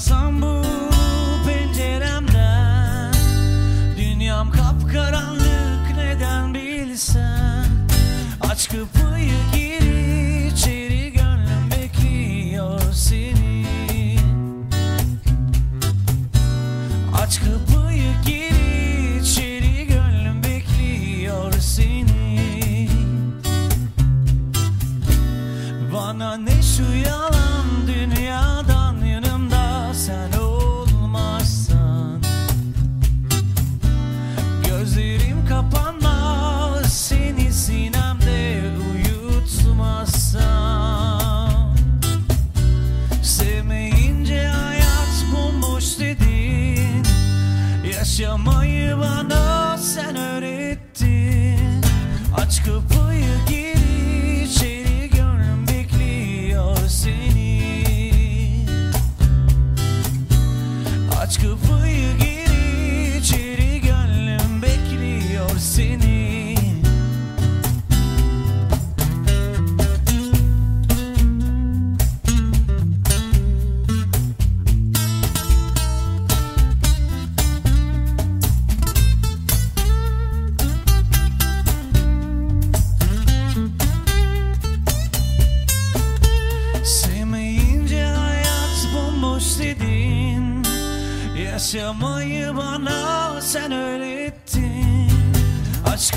Bakarsan bu penceremden Dünyam kapkaranlık neden bilsen? Aç kapıyı gir içeri gönlüm bekliyor seni. Aç kapıyı gir içeri gönlüm bekliyor seni. Bana ne şu yalan Aç kapıyı gir içeri gönlüm bekliyor seni. Aç kapıyı dedin Yaşamayı bana sen öğrettin. Aç